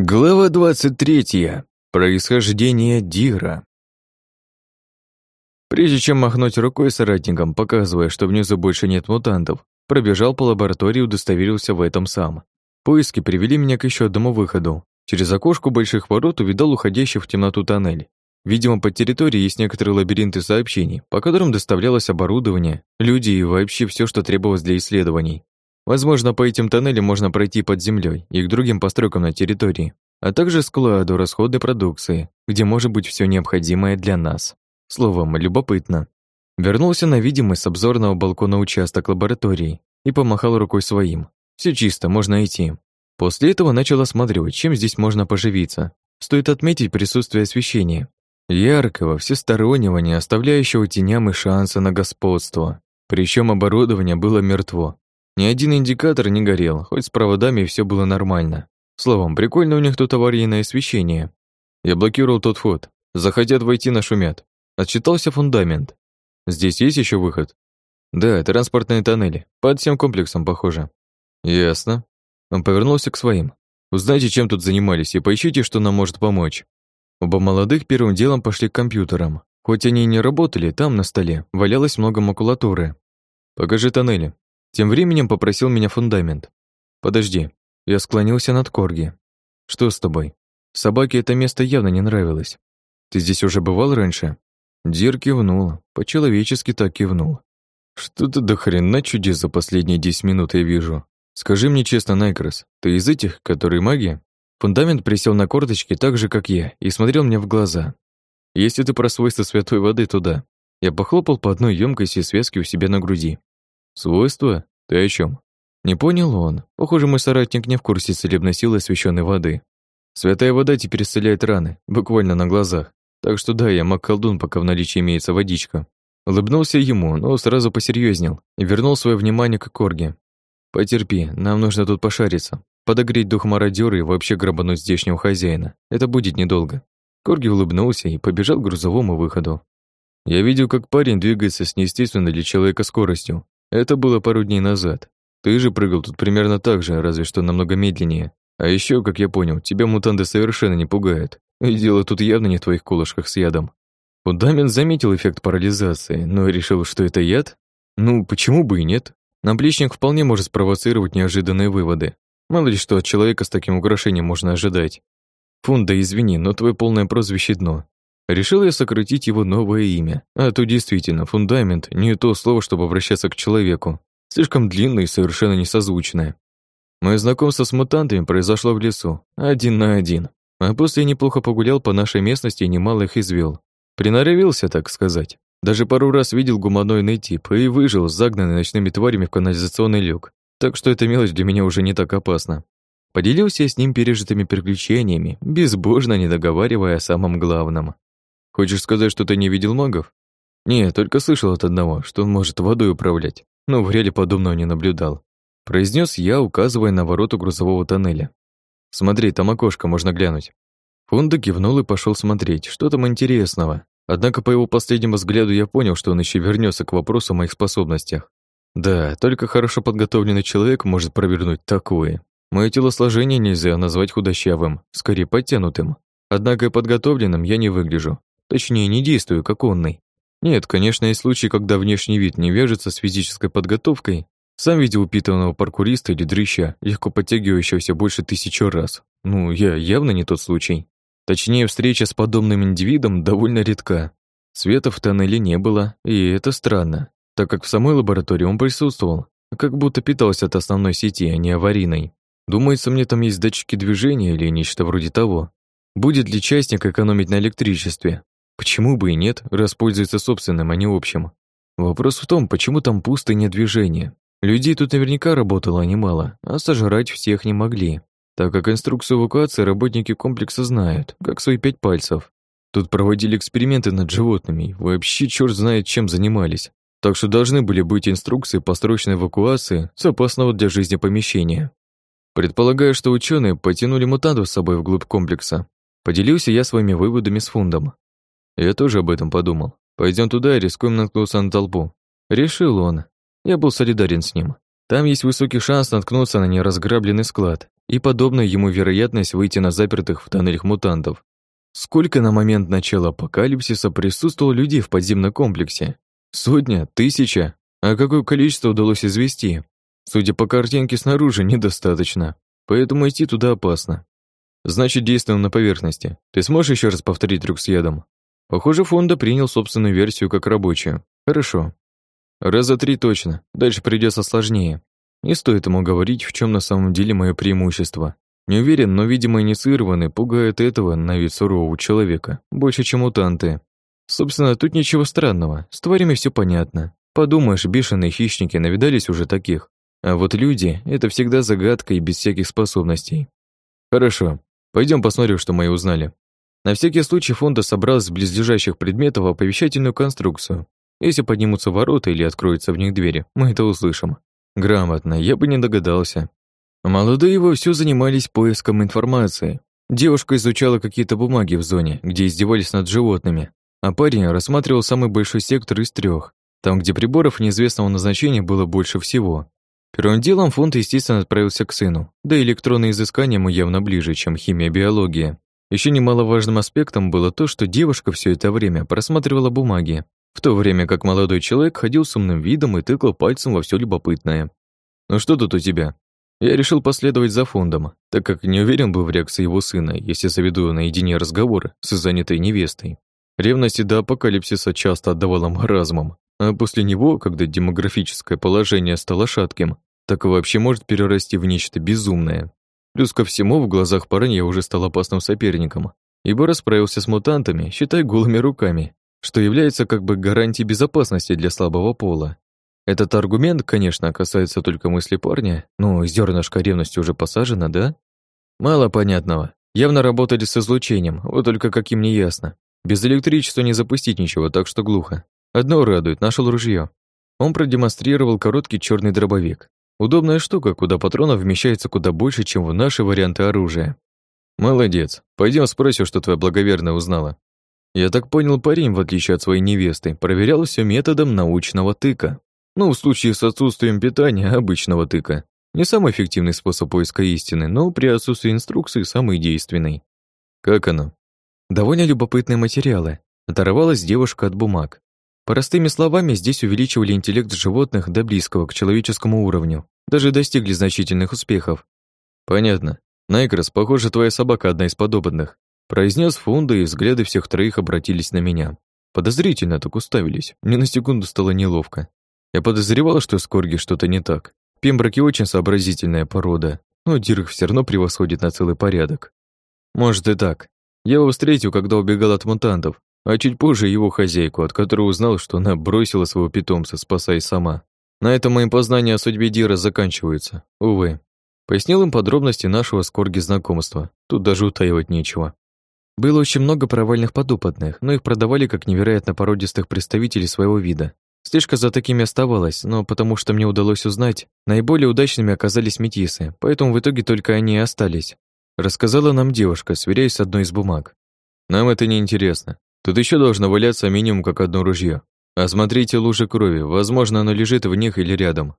Глава 23. Происхождение Дира. Прежде чем махнуть рукой соратникам, показывая, что внизу больше нет мутантов, пробежал по лаборатории и удостоверился в этом сам. Поиски привели меня к еще одному выходу. Через окошко больших ворот увидал уходящий в темноту тоннель. Видимо, под территорией есть некоторые лабиринты сообщений, по которым доставлялось оборудование, люди и вообще все, что требовалось для исследований. Возможно, по этим тоннелям можно пройти под землей и к другим постройкам на территории, а также складу расходной продукции, где может быть все необходимое для нас. Словом, любопытно. Вернулся на видимость с обзорного балкона участок лаборатории и помахал рукой своим. Все чисто, можно идти. После этого начал осматривать, чем здесь можно поживиться. Стоит отметить присутствие освещения. Яркого, всестороннего, не оставляющего теням и шанса на господство. Причем оборудование было мертво, ни один индикатор не горел, хоть с проводами все было нормально. Словом, прикольно у них тут аварийное освещение. Я блокировал тот вход. Захотят войти, нашумят. Отчитался фундамент. Здесь есть еще выход? Да, транспортные тоннели. Под всем комплексом, похоже. Ясно. Он повернулся к своим. Узнайте, чем тут занимались, и поищите, что нам может помочь. Оба молодых первым делом пошли к компьютерам. Хоть они и не работали, там на столе валялось много макулатуры. Покажи тоннели. Тем временем попросил меня фундамент. «Подожди». Я склонился над Корги. «Что с тобой? Собаке это место явно не нравилось. Ты здесь уже бывал раньше?» Дир кивнул, по-человечески так кивнул. «Что-то до хрена чудес за последние десять минут я вижу. Скажи мне честно, Найкрос, ты из этих, которые маги?» Фундамент присел на корточки так же, как я, и смотрел мне в глаза. «Если ты про свойства святой воды, то да». Я похлопал по одной емкости связки у себя на груди. «Свойства? Ты о чем? Не понял он. Похоже, мой соратник не в курсе целебной силы освященной воды. Святая вода теперь исцеляет раны, буквально на глазах. Так что да, я маг-колдун, пока в наличии имеется водичка. Улыбнулся ему, но сразу посерьезнел и вернул свое внимание к Корге. «Потерпи, нам нужно тут пошариться, подогреть дух мародёра и вообще грабануть здешнего хозяина. Это будет недолго». Корги улыбнулся и побежал к грузовому выходу. Я видел, как парень двигается с неестественной для человека скоростью, это было пару дней назад. Ты же прыгал тут примерно так же, разве что намного медленнее. А еще, как я понял, тебя мутанты совершенно не пугают. И дело тут явно не в твоих колышках с ядом. Фундамент заметил эффект парализации, но решил, что это яд? Ну, почему бы и нет? Наплечник вполне может спровоцировать неожиданные выводы. Мало ли что от человека с таким украшением можно ожидать. Фунда, извини, но твое полное прозвище дно. Решил я сократить его новое имя. А то действительно, фундамент — не то слово, чтобы обращаться к человеку. Слишком длинное и совершенно несозвучное. Мое знакомство с мутантами произошло в лесу, один на один. А после неплохо погулял по нашей местности и немало их извел. Приноровился, так сказать. Даже пару раз видел гуманоидный тип и выжил, загнанный ночными тварями в канализационный люк. Так что эта мелочь для меня уже не так опасна. Поделился я с ним пережитыми приключениями, безбожно не договаривая о самом главном. Хочешь сказать, что ты не видел магов? Не, только слышал от одного, что он может водой управлять, но в реале подобного не наблюдал. Произнес я, указывая на ворота грузового тоннеля. Смотри, там окошко, можно глянуть. Фунда кивнул и пошел смотреть, что там интересного. Однако по его последнему взгляду я понял, что он еще вернется к вопросу о моих способностях. Да, только хорошо подготовленный человек может провернуть такое. Мое телосложение нельзя назвать худощавым, скорее подтянутым. Однако и подготовленным я не выгляжу. Точнее, не действую, как онный. Нет, конечно, есть случаи, когда внешний вид не вяжется с физической подготовкой. Сам видел упитанного паркуриста или дрыща, легко подтягивающегося больше тысячи раз. Ну, я явно не тот случай. Точнее, встреча с подобным индивидом довольно редка. Света в тоннеле не было, и это странно, так как в самой лаборатории он присутствовал, как будто питался от основной сети, а не аварийной. Думается, мне там есть датчики движения или нечто вроде того. Будет ли частник экономить на электричестве? Почему бы и нет, раз пользуется собственным, а не общим? Вопрос в том, почему там пусто и нет движения. Людей тут наверняка работало немало, а сожрать всех не могли, так как инструкцию эвакуации работники комплекса знают, как свои пять пальцев. Тут проводили эксперименты над животными, вообще черт знает, чем занимались. Так что должны были быть инструкции по срочной эвакуации с опасного для жизни помещения. Предполагаю, что ученые потянули мутантов с собой вглубь комплекса. Поделился я своими выводами с фундом. Я тоже об этом подумал. Пойдем туда и рискуем наткнуться на толпу. Решил он. Я был солидарен с ним. Там есть высокий шанс наткнуться на неразграбленный склад. и подобная ему вероятность выйти на запертых в тоннелях мутантов. Сколько на момент начала апокалипсиса присутствовало людей в подземном комплексе? Сотня? Тысяча? А какое количество удалось извести? Судя по картинке снаружи, недостаточно. Поэтому идти туда опасно. Значит, действуем на поверхности. Ты сможешь еще раз повторить трюк с ядом? Похоже, Фонда принял собственную версию как рабочую. Хорошо. Раза три точно. Дальше придется сложнее. Не стоит ему говорить, в чем на самом деле мое преимущество. Не уверен, но, видимо, инициированный пугает этого на вид сурового человека, больше, чем мутанты. Собственно, тут ничего странного, с тварями все понятно. Подумаешь, бешеные хищники навидались уже таких. А вот люди — это всегда загадка и без всяких способностей. Хорошо, пойдем посмотрим, что мы узнали. На всякий случай фонда собрал с близлежащих предметов оповещательную конструкцию. Если поднимутся ворота или откроются в них двери, мы это услышим. Грамотно, я бы не догадался. Молодые вовсю занимались поиском информации. Девушка изучала какие-то бумаги в зоне, где издевались над животными, а парень рассматривал самый большой сектор из трех, там, где приборов неизвестного назначения было больше всего. Первым делом фонд, естественно, отправился к сыну, да и электронные изыскания ему явно ближе, чем химия-биология. Еще немаловажным аспектом было то, что девушка все это время просматривала бумаги, в то время как молодой человек ходил с умным видом и тыкал пальцем во все любопытное. «Ну что тут у тебя?» Я решил последовать за фондом, так как не уверен был в реакции его сына, если заведу наедине разговор с занятой невестой. Ревность до апокалипсиса часто отдавала маразмом, а после него, когда демографическое положение стало шатким, так и вообще может перерасти в нечто безумное. Плюс ко всему, в глазах парня я уже стал опасным соперником, ибо расправился с мутантами, считай, голыми руками, что является как бы гарантией безопасности для слабого пола. Этот аргумент, конечно, касается только мысли парня, но зернышко ревности уже посажено, да? Мало понятного. Явно работали с излучением, вот только каким не ясно. Без электричества не запустить ничего, так что глухо. Одно радует, нашел ружье. Он продемонстрировал короткий черный дробовик. Удобная штука, куда патронов вмещается куда больше, чем в наши варианты оружия. Молодец. Пойдем спросим, что твоя благоверная узнала. Я так понял, парень, в отличие от своей невесты, проверял все методом научного тыка. Ну, в случае с отсутствием питания, обычного тыка. Не самый эффективный способ поиска истины, но при отсутствии инструкции самый действенный. Как оно? Довольно любопытные материалы. Оторвалась девушка от бумаг. Простыми словами, здесь увеличивали интеллект животных до близкого к человеческому уровню. Даже достигли значительных успехов. Понятно. Найкрос, похоже, твоя собака одна из подобных. Произнес Фунда, и взгляды всех троих обратились на меня. Подозрительно так уставились. Мне на секунду стало неловко. Я подозревал, что с Корги что-то не так. Пемброки очень сообразительная порода, но Дирх все равно превосходит на целый порядок. Может и так. Я его встретил, когда убегал от мутантов, а чуть позже его хозяйку, от которой узнал, что она бросила своего питомца, спасаясь сама. На этом мои познания о судьбе Дира заканчиваются, увы. Пояснил им подробности нашего с Корги знакомства. Тут даже утаивать нечего. Было очень много провальных подопытных, но их продавали как невероятно породистых представителей своего вида. Слежка за такими оставалась, но потому что мне удалось узнать, наиболее удачными оказались метисы, поэтому в итоге только они и остались. Рассказала нам девушка, сверяясь с одной из бумаг. Нам это не интересно. Тут еще должно валяться минимум как одно ружье. Осмотрите лужи крови, возможно, оно лежит в них или рядом.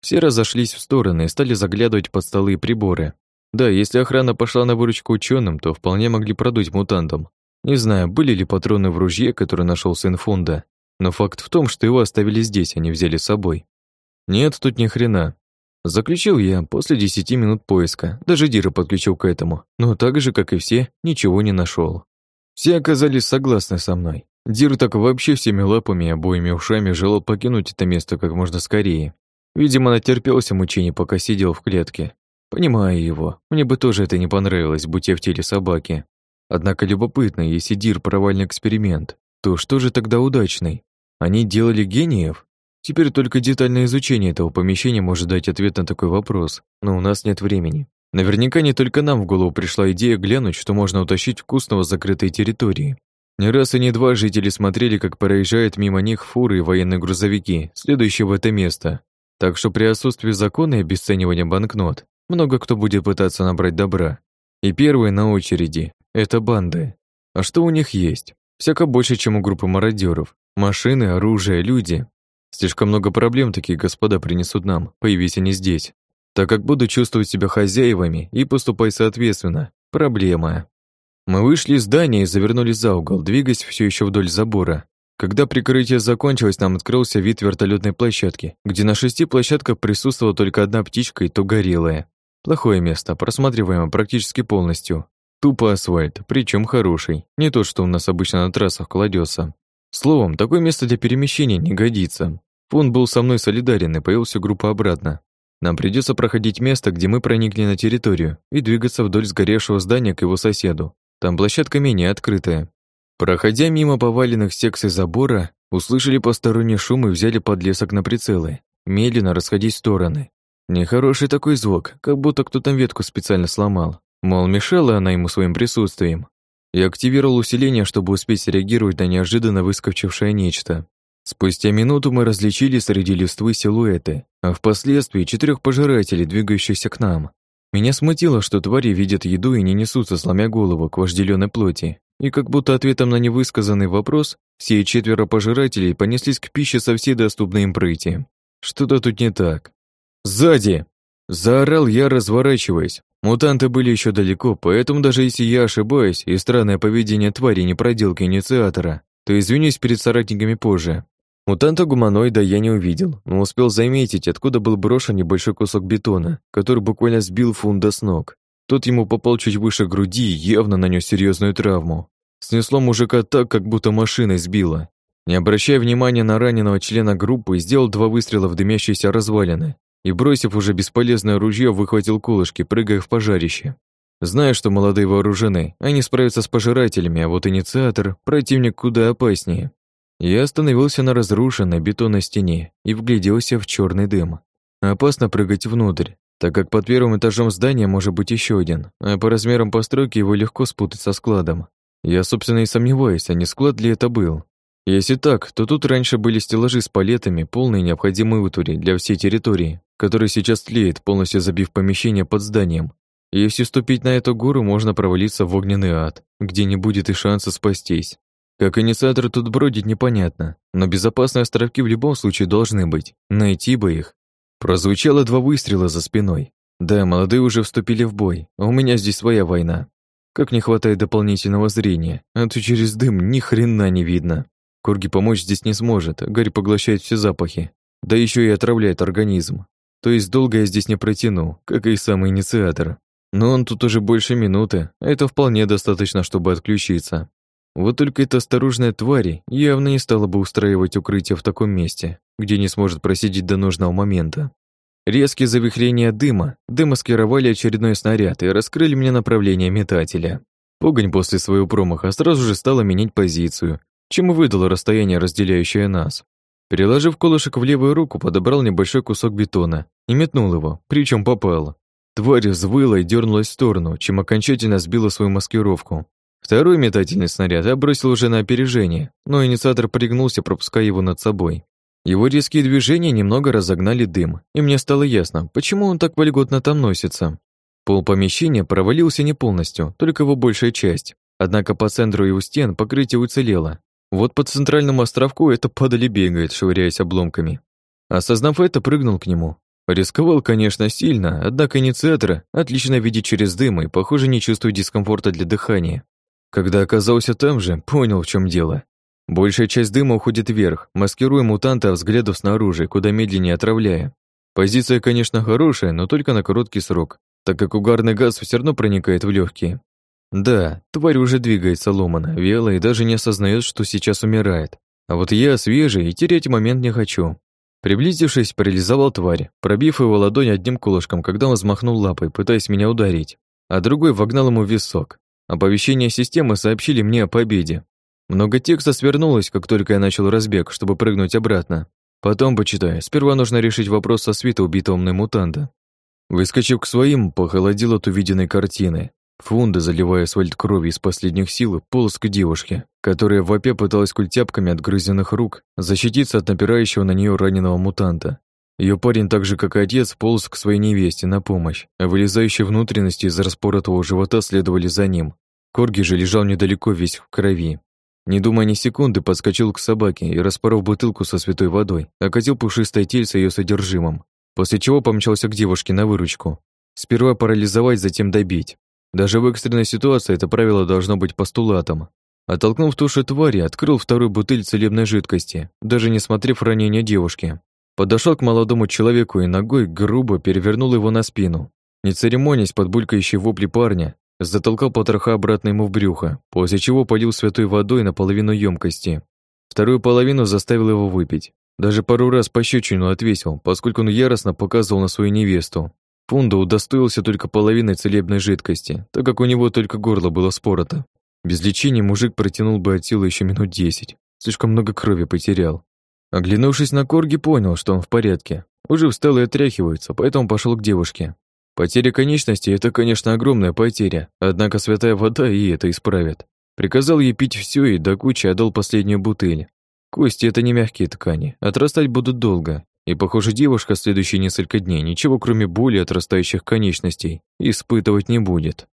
Все разошлись в стороны и стали заглядывать под столы и приборы. Да, если охрана пошла на выручку ученым, то вполне могли продуть мутантам. Не знаю, были ли патроны в ружье, который нашел сын фонда, но факт в том, что его оставили здесь, а не взяли с собой. Нет, тут ни хрена. Заключил я после десяти минут поиска. Даже Дира подключил к этому, но так же, как и все, ничего не нашел. Все оказались согласны со мной. Дир так вообще всеми лапами и обоими ушами желал покинуть это место как можно скорее. Видимо, натерпелся мучений, пока сидел в клетке. Понимаю его. Мне бы тоже это не понравилось, будь я в теле собаки. Однако любопытно, если Дир провальный эксперимент, то что же тогда удачный? Они делали гениев? Теперь только детальное изучение этого помещения может дать ответ на такой вопрос, но у нас нет времени. Наверняка не только нам в голову пришла идея глянуть, что можно утащить вкусного с закрытой территории. Не раз и не два жители смотрели, как проезжают мимо них фуры и военные грузовики, следующие в это место. Так что при отсутствии закона и обесценивания банкнот, много кто будет пытаться набрать добра. И первые на очереди – это банды. А что у них есть? Всяко больше, чем у группы мародеров. Машины, оружие, люди. Слишком много проблем такие господа принесут нам, появись они здесь. Так как буду чувствовать себя хозяевами и поступать соответственно. Проблема. Мы вышли из здания и завернули за угол, двигаясь все еще вдоль забора. Когда прикрытие закончилось, нам открылся вид вертолетной площадки, где на шести площадках присутствовала только одна птичка и то горелая. Плохое место, просматриваемо практически полностью. Тупо асфальт, причем хороший, не то, что у нас обычно на трассах кладется. Словом, такое место для перемещения не годится. Фон был со мной солидарен и появился группа обратно. Нам придется проходить место, где мы проникли на территорию, и двигаться вдоль сгоревшего здания к его соседу. Там площадка менее открытая. Проходя мимо поваленных секций забора, услышали посторонний шум и взяли подлесок на прицелы, медленно расходить в стороны. Нехороший такой звук, как будто кто там ветку специально сломал. Мол, мешала она ему своим присутствием. Я активировал усиление, чтобы успеть среагировать на неожиданно выскочившее нечто. Спустя минуту мы различили среди листвы силуэты, а впоследствии четырех пожирателей, двигающихся к нам. Меня смутило, что твари видят еду и не несутся, сломя голову к вожделенной плоти. И как будто ответом на невысказанный вопрос, все четверо пожирателей понеслись к пище со всей доступной им прыти. Что-то тут не так. «Сзади!» Заорал я, разворачиваясь. Мутанты были еще далеко, поэтому даже если я ошибаюсь и странное поведение твари не проделка инициатора, то извинюсь перед соратниками позже. Мутанта-гуманоида я не увидел, но успел заметить, откуда был брошен небольшой кусок бетона, который буквально сбил фунда с ног. Тот ему попал чуть выше груди и явно нанес серьезную травму. Снесло мужика так, как будто машиной сбило. Не обращая внимания на раненого члена группы, сделал два выстрела в дымящиеся развалины и, бросив уже бесполезное ружье, выхватил кулышки, прыгая в пожарище. Зная, что молодые вооружены, они справятся с пожирателями, а вот инициатор – противник куда опаснее. Я остановился на разрушенной бетонной стене и вгляделся в черный дым. Опасно прыгать внутрь, так как под первым этажом здания может быть еще один, а по размерам постройки его легко спутать со складом. Я, собственно, и сомневаюсь, а не склад ли это был. Если так, то тут раньше были стеллажи с палетами, полные необходимой утвари для всей территории, которая сейчас тлеет, полностью забив помещение под зданием. Если ступить на эту гору, можно провалиться в огненный ад, где не будет и шанса спастись. Как инициатор тут бродит, непонятно, но безопасные островки в любом случае должны быть. Найти бы их. Прозвучало два выстрела за спиной. Да, молодые уже вступили в бой, а у меня здесь своя война. Как не хватает дополнительного зрения, а то через дым ни хрена не видно. Корги помочь здесь не сможет, Гарри поглощает все запахи, да еще и отравляет организм. То есть долго я здесь не протяну, как и сам инициатор. Но он тут уже больше минуты, а это вполне достаточно, чтобы отключиться. Вот только эта осторожная тварь явно не стала бы устраивать укрытие в таком месте, где не сможет просидеть до нужного момента. Резкие завихрения дыма демаскировали очередной снаряд и раскрыли мне направление метателя. Погонь после своего промаха сразу же стала менять позицию, чем и выдало расстояние, разделяющее нас. Переложив колышек в левую руку, подобрал небольшой кусок бетона и метнул его, причем попал. Тварь взвыла и дернулась в сторону, чем окончательно сбила свою маскировку. Второй метательный снаряд я бросил уже на опережение, но инициатор пригнулся, пропуская его над собой. Его резкие движения немного разогнали дым, и мне стало ясно, почему он так вольготно там носится. Пол помещения провалился не полностью, только его большая часть. Однако по центру у стен покрытие уцелело. Вот по центральному островку это падали бегает, швыряясь обломками. Осознав это, прыгнул к нему, Рисковал, конечно, сильно, однако инициатор отлично видит через дым и, похоже, не чувствует дискомфорта для дыхания. Когда оказался там же, понял, в чем дело. Большая часть дыма уходит вверх, маскируя мутанта взглядов снаружи, куда медленнее отравляя. Позиция, конечно, хорошая, но только на короткий срок, так как угарный газ все равно проникает в легкие. Да, тварь уже двигается ломано, вяло и даже не осознает, что сейчас умирает. А вот я свежий и терять момент не хочу. Приблизившись, парализовал тварь, пробив его ладонь одним кулышком, когда он взмахнул лапой, пытаясь меня ударить, а другой вогнал ему в висок. Оповещение системы сообщили мне о победе. Много текста свернулось, как только я начал разбег, чтобы прыгнуть обратно. Потом почитаю. Сперва нужно решить вопрос со свита убитого мной мутанта. Выскочив к своим, похолодел от увиденной картины. Фунда, заливая асфальт кровью из последних сил, полз к девушке, которая в вопе пыталась культяпками от грызенных рук защититься от напирающего на нее раненого мутанта. Ее парень, так же как и отец, полз к своей невесте на помощь, а вылезающие внутренности из распоротого живота следовали за ним. Корги же лежал недалеко весь в крови. Не думая ни секунды, подскочил к собаке и, распоров бутылку со святой водой, окатил пушистое тельце ее содержимым. после чего помчался к девушке на выручку. Сперва парализовать, затем добить. Даже в экстренной ситуации это правило должно быть постулатом. Оттолкнув тушу твари, открыл вторую бутыль целебной жидкости, даже не смотрев ранения девушки. Подошел к молодому человеку и ногой грубо перевернул его на спину. Не церемонясь под булькающие вопли парня, затолкал потроха обратно ему в брюхо, после чего полил святой водой на половину емкости. Вторую половину заставил его выпить. Даже пару раз пощечину отвесил, поскольку он яростно показывал на свою невесту. Фунда удостоился только половиной целебной жидкости, так как у него только горло было спорото. Без лечения мужик протянул бы от силы еще минут десять. Слишком много крови потерял. Оглянувшись на Корги, понял, что он в порядке. Уже встал и отряхивается, поэтому пошел к девушке. Потеря конечности – это, конечно, огромная потеря, однако святая вода и это исправит. Приказал ей пить все и до кучи отдал последнюю бутыль. Кости – это не мягкие ткани, отрастать будут долго. И, похоже, девушка следующие несколько дней ничего, кроме боли отрастающих конечностей, испытывать не будет.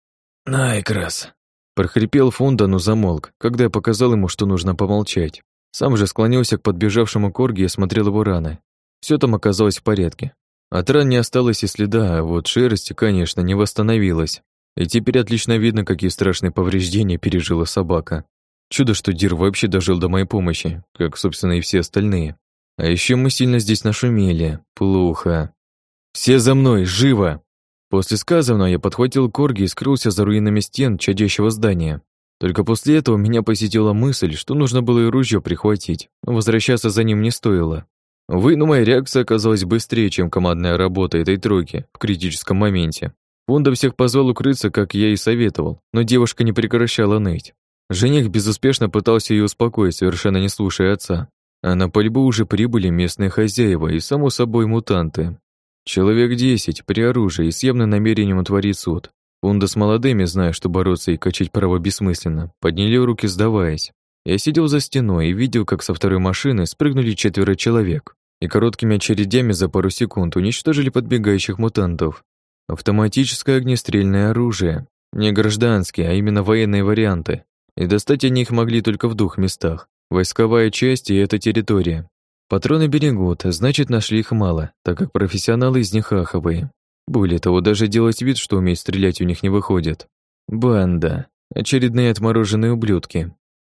«Найкрас!» Прохрипел Фунда, но замолк, когда я показал ему, что нужно помолчать. Сам же склонился к подбежавшему корге и осмотрел его раны. Все там оказалось в порядке. От ран не осталось и следа, а вот шерсть, конечно, не восстановилась. И теперь отлично видно, какие страшные повреждения пережила собака. Чудо, что Дир вообще дожил до моей помощи, как, собственно, и все остальные. А еще мы сильно здесь нашумели. Плохо. «Все за мной! Живо!» После сказанного я подхватил корги и скрылся за руинами стен чадящего здания. Только после этого меня посетила мысль, что нужно было и ружье прихватить, но возвращаться за ним не стоило. Увы, но моя реакция оказалась быстрее, чем командная работа этой тройки в критическом моменте. Фунда всех позвал укрыться, как я и советовал, но девушка не прекращала ныть. Жених безуспешно пытался ее успокоить, совершенно не слушая отца. А на пальбу уже прибыли местные хозяева и, само собой, мутанты. Человек десять при оружии с явным намерением утворить суд. Фунда с молодыми, зная, что бороться и качать право бессмысленно, подняли руки, сдаваясь. Я сидел за стеной и видел, как со второй машины спрыгнули четверо человек и короткими очередями за пару секунд уничтожили подбегающих мутантов. Автоматическое огнестрельное оружие. Не гражданские, а именно военные варианты. И достать они их могли только в двух местах. Войсковая часть и эта территория. Патроны берегут, значит, нашли их мало, так как профессионалы из них аховые. Более того, даже делать вид, что уметь стрелять у них не выходит. Банда. Очередные отмороженные ублюдки.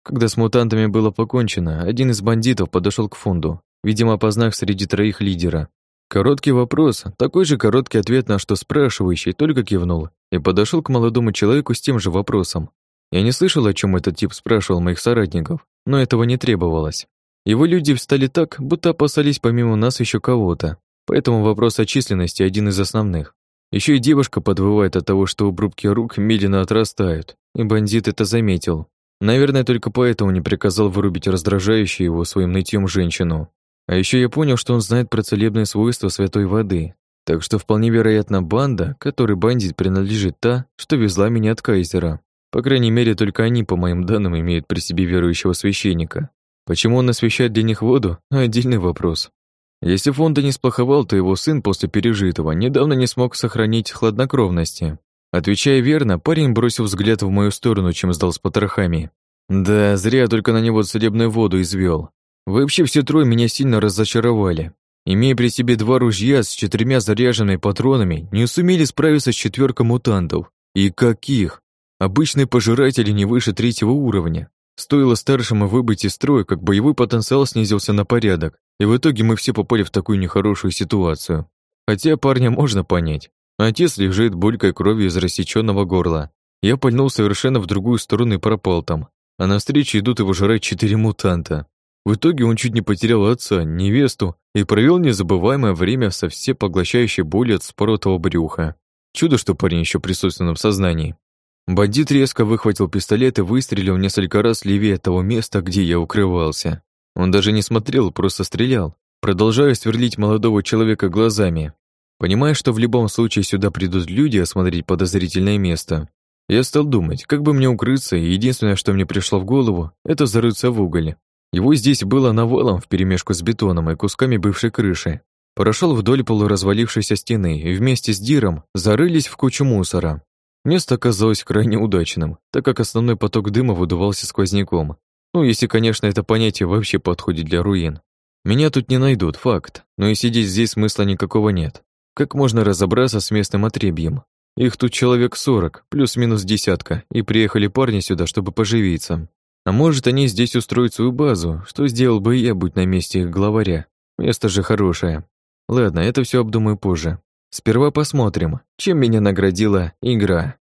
Когда с мутантами было покончено, один из бандитов подошел к фонду видимо, опознав среди троих лидера. Короткий вопрос, такой же короткий ответ на что спрашивающий только кивнул и подошел к молодому человеку с тем же вопросом. Я не слышал, о чем этот тип спрашивал моих соратников, но этого не требовалось. Его люди встали так, будто опасались помимо нас еще кого-то, поэтому вопрос о численности один из основных. Еще и девушка подвывает от того, что обрубки рук медленно отрастают, и бандит это заметил. Наверное, только поэтому не приказал вырубить раздражающую его своим нытьем женщину. А еще я понял, что он знает про целебные свойства святой воды. Так что вполне вероятно банда, которой бандит принадлежит та, что везла меня от кайзера. По крайней мере, только они, по моим данным, имеют при себе верующего священника. Почему он освещает для них воду – отдельный вопрос. Если Фонда не сплоховал, то его сын после пережитого недавно не смог сохранить хладнокровности. Отвечая верно, парень бросил взгляд в мою сторону, чем сдал с потрохами. Да, зря только на него целебную воду извел. Вообще все трое меня сильно разочаровали. Имея при себе два ружья с четырьмя заряженными патронами, не сумели справиться с четверкой мутантов. И каких? Обычные пожиратели не выше третьего уровня. Стоило старшему выбыть из строя, как боевой потенциал снизился на порядок, и в итоге мы все попали в такую нехорошую ситуацию. Хотя парня можно понять. Отец лежит булькой крови из рассеченного горла. Я пальнул совершенно в другую сторону и пропал там. А навстречу идут его жрать четыре мутанта. В итоге он чуть не потерял отца, невесту и провел незабываемое время со всепоглощающей болью от споротого брюха. Чудо, что парень еще присутственном сознании. Бандит резко выхватил пистолет и выстрелил несколько раз левее того места, где я укрывался. Он даже не смотрел, просто стрелял, продолжая сверлить молодого человека глазами. Понимая, что в любом случае сюда придут люди осмотреть подозрительное место, я стал думать, как бы мне укрыться, и единственное, что мне пришло в голову, это зарыться в уголь. Его здесь было навалом вперемешку с бетоном и кусками бывшей крыши. Прошел вдоль полуразвалившейся стены и вместе с Диром зарылись в кучу мусора. Место оказалось крайне удачным, так как основной поток дыма выдувался сквозняком. Ну, если, конечно, это понятие вообще подходит для руин. Меня тут не найдут, факт, но и сидеть здесь смысла никакого нет. Как можно разобраться с местным отребьем? Их тут человек сорок, плюс-минус десятка, и приехали парни сюда, чтобы поживиться. А может, они здесь устроят свою базу, что сделал бы я, будь на месте их главаря. Место же хорошее. Ладно, это все обдумаю позже. Сперва посмотрим, чем меня наградила игра.